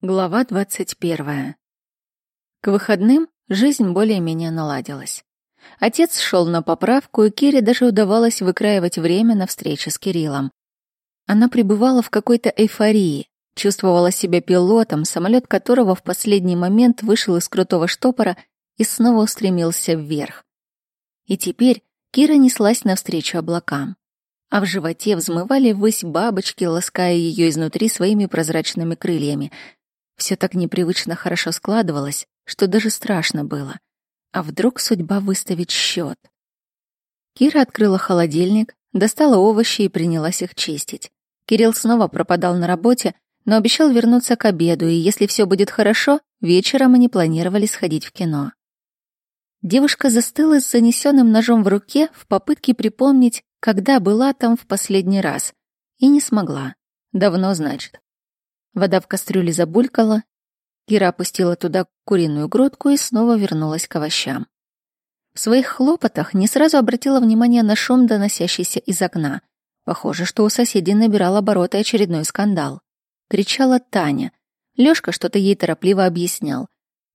Глава двадцать первая. К выходным жизнь более-менее наладилась. Отец шел на поправку, и Кире даже удавалось выкраивать время на встречи с Кириллом. Она пребывала в какой-то эйфории, чувствовала себя пилотом, самолет которого в последний момент вышел из крутого штопора и снова устремился вверх. И теперь Кира неслась навстречу облакам, а в животе взмывали ввысь бабочки, лаская ее изнутри своими прозрачными крыльями — все так непривычно хорошо складывалось, что даже страшно было. А вдруг судьба выставит счет? Кира открыла холодильник, достала овощи и принялась их чистить. Кирилл снова пропадал на работе, но обещал вернуться к обеду, и если все будет хорошо, вечером они планировали сходить в кино. Девушка застыла с занесенным ножом в руке в попытке припомнить, когда была там в последний раз, и не смогла. Давно, значит. Вода в кастрюле забулькала. Кира опустила туда куриную грудку и снова вернулась к овощам. В своих хлопотах не сразу обратила внимание на шум, доносящийся из окна. Похоже, что у соседей набирал обороты очередной скандал. Кричала Таня. Лёшка что-то ей торопливо объяснял.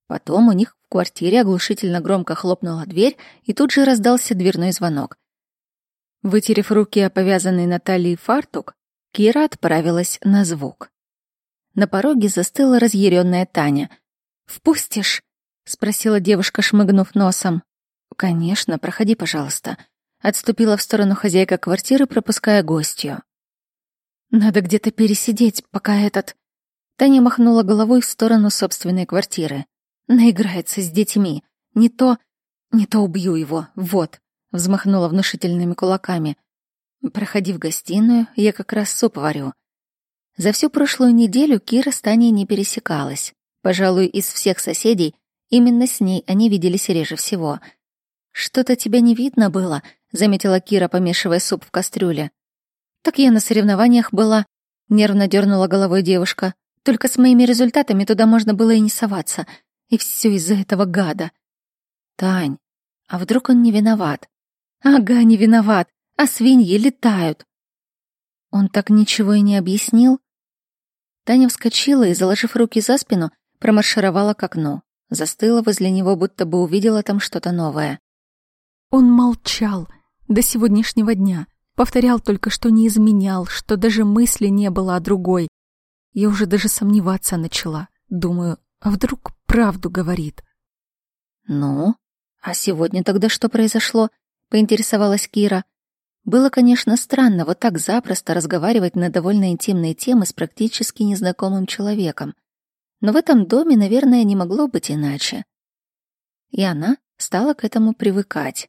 Потом у них в квартире оглушительно громко хлопнула дверь, и тут же раздался дверной звонок. Вытерев руки о повязанный на фартук, Кира отправилась на звук. На пороге застыла разъяренная Таня. «Впустишь?» — спросила девушка, шмыгнув носом. «Конечно, проходи, пожалуйста». Отступила в сторону хозяйка квартиры, пропуская гостью. «Надо где-то пересидеть, пока этот...» Таня махнула головой в сторону собственной квартиры. «Наиграется с детьми. Не то... не то убью его. Вот». Взмахнула внушительными кулаками. «Проходи в гостиную, я как раз суп варю». За всю прошлую неделю Кира с Таней не пересекалась. Пожалуй, из всех соседей именно с ней они виделись реже всего. «Что-то тебя не видно было», — заметила Кира, помешивая суп в кастрюле. «Так я на соревнованиях была», — нервно дернула головой девушка. «Только с моими результатами туда можно было и не соваться. И все из-за этого гада». «Тань, а вдруг он не виноват?» «Ага, не виноват, а свиньи летают». Он так ничего и не объяснил? Таня вскочила и, заложив руки за спину, промаршировала к окну. Застыла возле него, будто бы увидела там что-то новое. Он молчал до сегодняшнего дня. Повторял только, что не изменял, что даже мысли не было о другой. Я уже даже сомневаться начала. Думаю, а вдруг правду говорит? «Ну, а сегодня тогда что произошло?» — поинтересовалась Кира. Было, конечно, странно вот так запросто разговаривать на довольно интимные темы с практически незнакомым человеком. Но в этом доме, наверное, не могло быть иначе. И она стала к этому привыкать.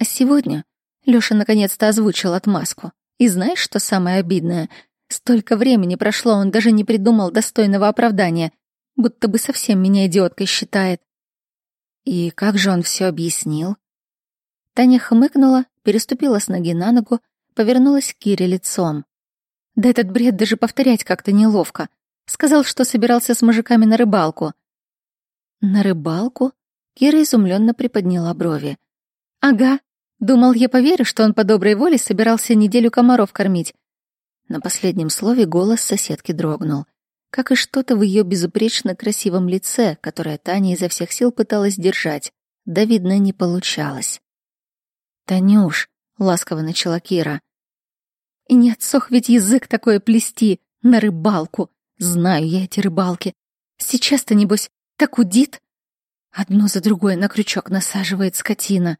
А сегодня Лёша наконец-то озвучил отмазку. И знаешь, что самое обидное? Столько времени прошло, он даже не придумал достойного оправдания, будто бы совсем меня идиоткой считает. И как же он все объяснил? Таня хмыкнула переступила с ноги на ногу, повернулась к Кире лицом. Да этот бред даже повторять как-то неловко. Сказал, что собирался с мужиками на рыбалку. На рыбалку? Кира изумленно приподняла брови. Ага, думал, я поверю, что он по доброй воле собирался неделю комаров кормить. На последнем слове голос соседки дрогнул, как и что-то в ее безупречно красивом лице, которое Таня изо всех сил пыталась держать. Да, видно, не получалось. «Танюш», — ласково начала Кира. «И не отсох ведь язык такое плести на рыбалку. Знаю я эти рыбалки. Сейчас-то, небось, так удит. Одно за другое на крючок насаживает скотина».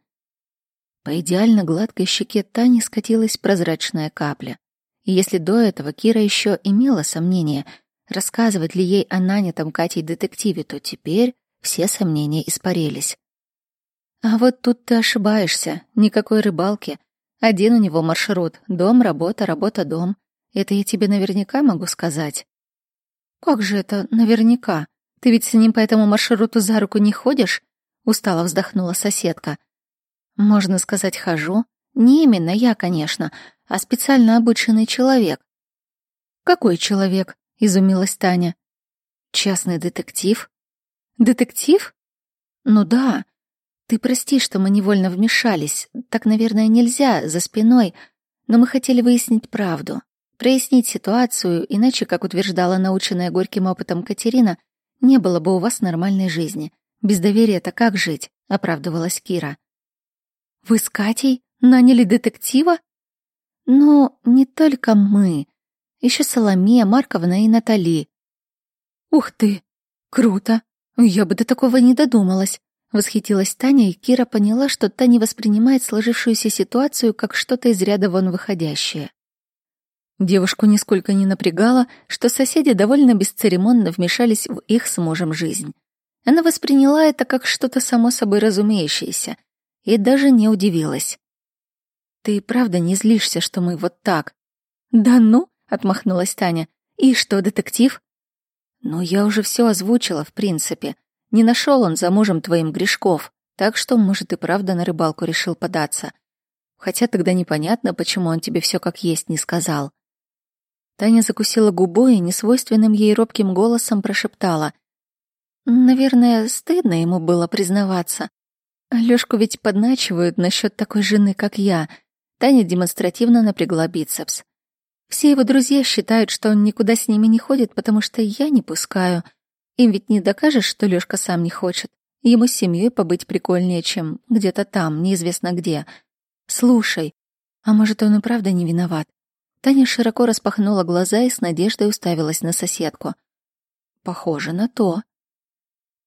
По идеально гладкой щеке Тани скатилась прозрачная капля. И если до этого Кира еще имела сомнения, рассказывать ли ей о нанятом Катей детективе, то теперь все сомнения испарились. А вот тут ты ошибаешься. Никакой рыбалки. Один у него маршрут. Дом, работа, работа, дом. Это я тебе наверняка могу сказать. Как же это наверняка? Ты ведь с ним по этому маршруту за руку не ходишь? Устало вздохнула соседка. Можно сказать, хожу. Не именно я, конечно, а специально обученный человек. Какой человек? Изумилась Таня. Частный детектив. Детектив? Ну да, ты прости, что мы невольно вмешались. Так, наверное, нельзя, за спиной. Но мы хотели выяснить правду. прояснить ситуацию, иначе, как утверждала наученная горьким опытом Катерина, не было бы у вас нормальной жизни. Без доверия-то как жить?» — оправдывалась Кира. «Вы с Катей наняли детектива?» «Ну, не только мы. Еще Соломея, Марковна и Натали». «Ух ты! Круто! Я бы до такого не додумалась!» Восхитилась Таня, и Кира поняла, что та не воспринимает сложившуюся ситуацию как что-то из ряда вон выходящее. Девушку нисколько не напрягало, что соседи довольно бесцеремонно вмешались в их с мужем жизнь. Она восприняла это как что-то само собой разумеющееся и даже не удивилась. «Ты правда не злишься, что мы вот так?» «Да ну!» — отмахнулась Таня. «И что, детектив?» «Ну, я уже все озвучила, в принципе. Не нашел он за мужем твоим грешков, так что, может, и правда на рыбалку решил податься. Хотя тогда непонятно, почему он тебе все как есть не сказал». Таня закусила губой и несвойственным ей робким голосом прошептала. «Наверное, стыдно ему было признаваться. Алёшку ведь подначивают насчет такой жены, как я». Таня демонстративно напрягла бицепс. «Все его друзья считают, что он никуда с ними не ходит, потому что я не пускаю. Им ведь не докажешь, что Лёшка сам не хочет. Ему с семьей побыть прикольнее, чем где-то там, неизвестно где. Слушай, а может, он и правда не виноват? Таня широко распахнула глаза и с надеждой уставилась на соседку. Похоже на то.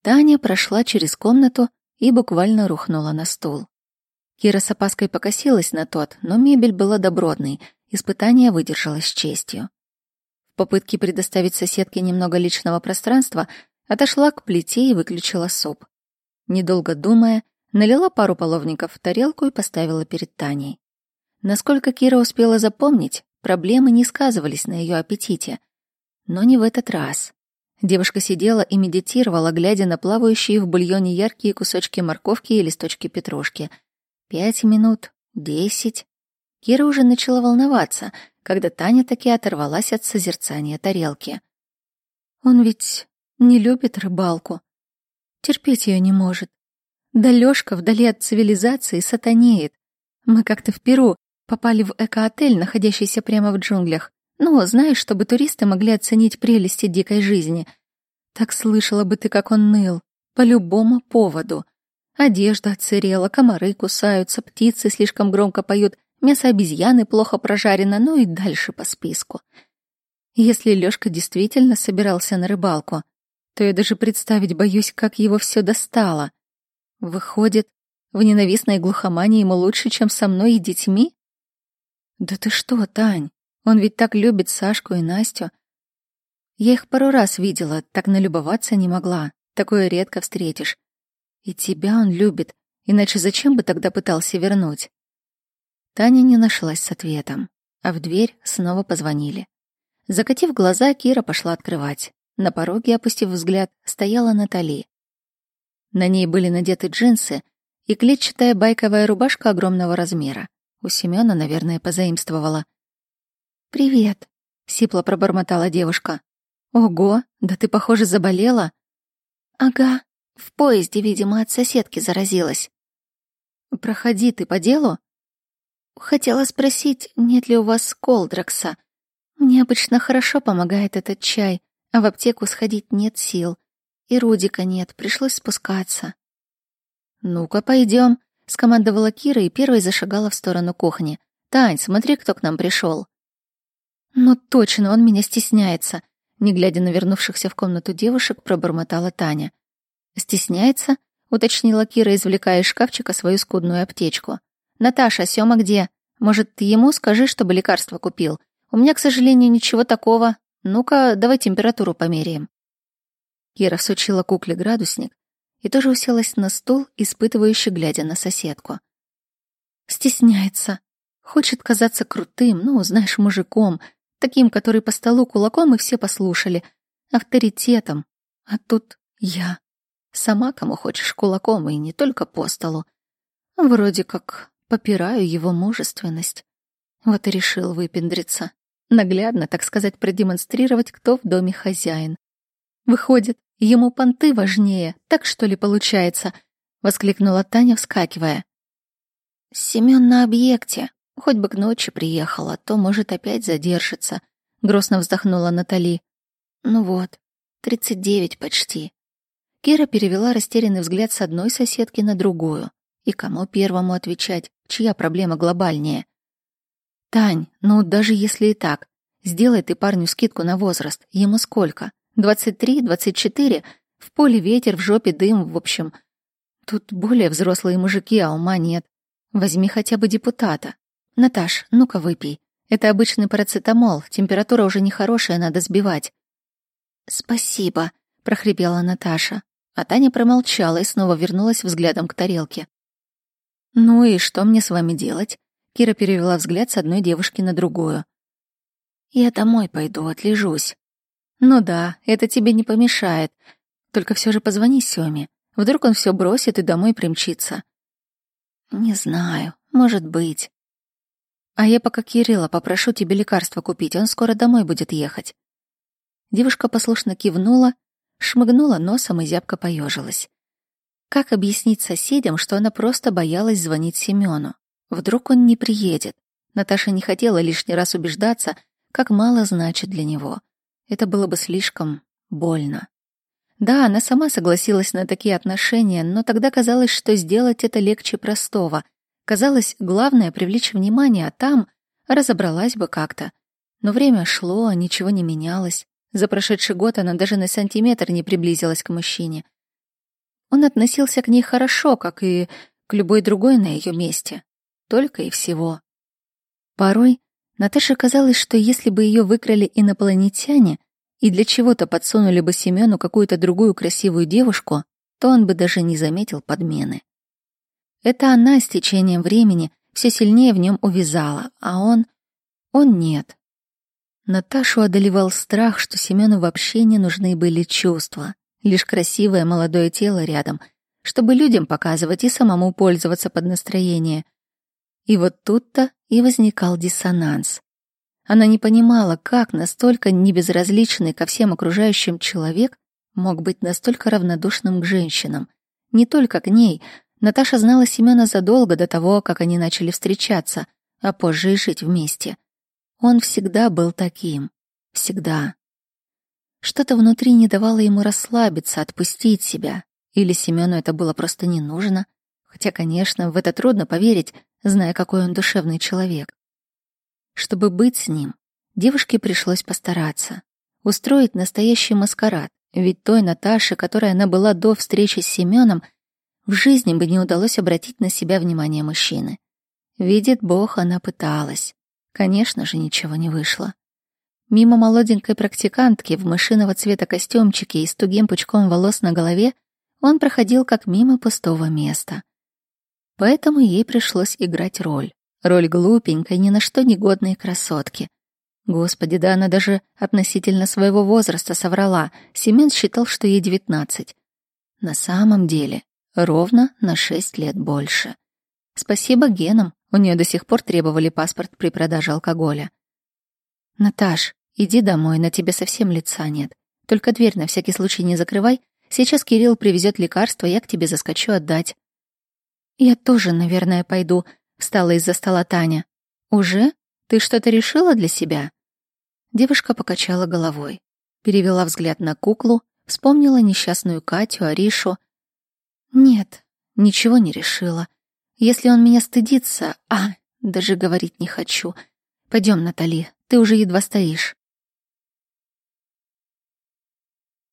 Таня прошла через комнату и буквально рухнула на стул. Кира с опаской покосилась на тот, но мебель была добротной, испытание выдержалось с честью. В попытке предоставить соседке немного личного пространства отошла к плите и выключила суп. Недолго думая, налила пару половников в тарелку и поставила перед Таней. Насколько Кира успела запомнить, Проблемы не сказывались на ее аппетите. Но не в этот раз. Девушка сидела и медитировала, глядя на плавающие в бульоне яркие кусочки морковки и листочки петрушки. Пять минут, десять. Кира уже начала волноваться, когда Таня таки оторвалась от созерцания тарелки. Он ведь не любит рыбалку. Терпеть ее не может. Да Лёшка вдали от цивилизации сатанеет. Мы как-то в Перу Попали в эко-отель, находящийся прямо в джунглях. Ну, знаешь, чтобы туристы могли оценить прелести дикой жизни. Так слышала бы ты, как он ныл. По любому поводу. Одежда отсырела, комары кусаются, птицы слишком громко поют, мясо обезьяны плохо прожарено, ну и дальше по списку. Если Лёшка действительно собирался на рыбалку, то я даже представить боюсь, как его все достало. Выходит, в ненавистной глухомании ему лучше, чем со мной и детьми? «Да ты что, Тань? Он ведь так любит Сашку и Настю. Я их пару раз видела, так налюбоваться не могла. Такое редко встретишь. И тебя он любит, иначе зачем бы тогда пытался вернуть?» Таня не нашлась с ответом, а в дверь снова позвонили. Закатив глаза, Кира пошла открывать. На пороге, опустив взгляд, стояла Натали. На ней были надеты джинсы и клетчатая байковая рубашка огромного размера. У Семёна, наверное, позаимствовала. «Привет», — сипло пробормотала девушка. «Ого, да ты, похоже, заболела». «Ага, в поезде, видимо, от соседки заразилась». «Проходи, ты по делу?» «Хотела спросить, нет ли у вас колдракса. Мне обычно хорошо помогает этот чай, а в аптеку сходить нет сил. И Рудика нет, пришлось спускаться». «Ну-ка, пойдем, скомандовала Кира и первой зашагала в сторону кухни. «Тань, смотри, кто к нам пришел. «Ну точно, он меня стесняется», — не глядя на вернувшихся в комнату девушек, пробормотала Таня. «Стесняется?» — уточнила Кира, извлекая из шкафчика свою скудную аптечку. «Наташа, Сёма где? Может, ты ему скажи, чтобы лекарство купил? У меня, к сожалению, ничего такого. Ну-ка, давай температуру померяем». Кира всучила кукле градусник, и тоже уселась на стул, испытывающе глядя на соседку. Стесняется. Хочет казаться крутым, ну, знаешь, мужиком, таким, который по столу кулаком и все послушали, авторитетом. А тут я. Сама кому хочешь кулаком, и не только по столу. Вроде как попираю его мужественность. Вот и решил выпендриться. Наглядно, так сказать, продемонстрировать, кто в доме хозяин. Выходит, Ему понты важнее, так что ли получается?» — воскликнула Таня, вскакивая. «Семён на объекте. Хоть бы к ночи приехала, то, может, опять задержится. Грустно вздохнула Натали. Ну вот, тридцать девять почти. Кира перевела растерянный взгляд с одной соседки на другую. И кому первому отвечать? Чья проблема глобальнее? Тань, ну даже если и так, сделай ты парню скидку на возраст. Ему сколько? Двадцать три, двадцать четыре? В поле ветер, в жопе дым, в общем. Тут более взрослые мужики, а ума нет. Возьми хотя бы депутата. Наташ, ну-ка выпей. Это обычный парацетамол, температура уже нехорошая, надо сбивать. Спасибо, прохрипела Наташа. А Таня промолчала и снова вернулась взглядом к тарелке. «Ну и что мне с вами делать?» Кира перевела взгляд с одной девушки на другую. «Я домой пойду, отлежусь». «Ну да, это тебе не помешает. Только все же позвони Сёме. Вдруг он все бросит и домой примчится». «Не знаю, может быть». «А я пока Кирилла попрошу тебе лекарство купить, он скоро домой будет ехать». Девушка послушно кивнула шмыгнула носом и зябко поежилась. Как объяснить соседям, что она просто боялась звонить Семену? Вдруг он не приедет? Наташа не хотела лишний раз убеждаться, как мало значит для него. Это было бы слишком больно. Да, она сама согласилась на такие отношения, но тогда казалось, что сделать это легче простого. Казалось, главное — привлечь внимание, а там разобралась бы как-то. Но время шло, а ничего не менялось. За прошедший год она даже на сантиметр не приблизилась к мужчине. Он относился к ней хорошо, как и к любой другой на ее месте. Только и всего. Порой Наташе казалось, что если бы ее выкрали инопланетяне и для чего-то подсунули бы Семену какую-то другую красивую девушку, то он бы даже не заметил подмены. Это она с течением времени все сильнее в нем увязала, а он... Он нет. Наташу одолевал страх, что Семену вообще не нужны были чувства, лишь красивое молодое тело рядом, чтобы людям показывать и самому пользоваться под настроение. И вот тут-то и возникал диссонанс. Она не понимала, как настолько небезразличный ко всем окружающим человек мог быть настолько равнодушным к женщинам. Не только к ней. Наташа знала Семена задолго до того, как они начали встречаться, а позже и жить вместе. Он всегда был таким. Всегда. Что-то внутри не давало ему расслабиться, отпустить себя. Или Семену это было просто не нужно. Хотя, конечно, в это трудно поверить, зная, какой он душевный человек. Чтобы быть с ним, девушке пришлось постараться. Устроить настоящий маскарад. Ведь той Наташе, которой она была до встречи с Семеном, в жизни бы не удалось обратить на себя внимание мужчины. Видит Бог, она пыталась. Конечно же, ничего не вышло. Мимо молоденькой практикантки в мышиного цвета костюмчике и с тугим пучком волос на голове он проходил как мимо пустого места. Поэтому ей пришлось играть роль. Роль глупенькой, ни на что негодной красотки. Господи, да она даже относительно своего возраста соврала. Семен считал, что ей девятнадцать. На самом деле, ровно на шесть лет больше. Спасибо генам, у нее до сих пор требовали паспорт при продаже алкоголя. «Наташ, иди домой, на тебе совсем лица нет. Только дверь на всякий случай не закрывай. Сейчас Кирилл привезет лекарство, я к тебе заскочу отдать». «Я тоже, наверное, пойду», — встала из-за стола Таня. «Уже? Ты что-то решила для себя?» Девушка покачала головой, перевела взгляд на куклу, вспомнила несчастную Катю, Аришу. «Нет, ничего не решила. Если он меня стыдится... А, даже говорить не хочу. Пойдем, Натали, ты уже едва стоишь.